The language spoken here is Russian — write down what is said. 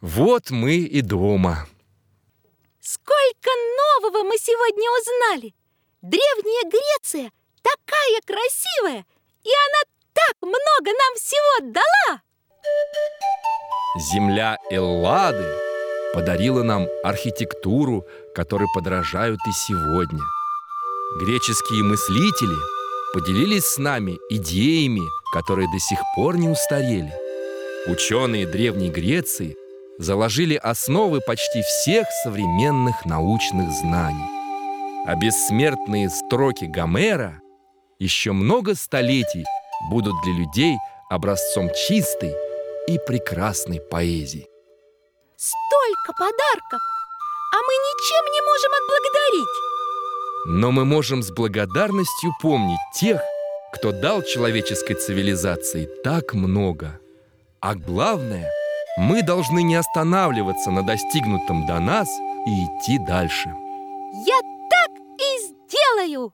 Вот мы и дома. Сколько нового мы сегодня узнали! Древняя Греция такая красивая, и она так много нам всего дала! Земля Эллады подарила нам архитектуру, которой подражают и сегодня. Греческие мыслители поделились с нами идеями, которые до сих пор не устарели. Ученые Древней Греции заложили основы почти всех современных научных знаний. А бессмертные строки Гомера еще много столетий будут для людей образцом чистой и прекрасной поэзии. Столько подарков, а мы ничем не можем отблагодарить. Но мы можем с благодарностью помнить тех, кто дал человеческой цивилизации так много. А главное, мы должны не останавливаться на достигнутом до нас и идти дальше. Я так и сделаю!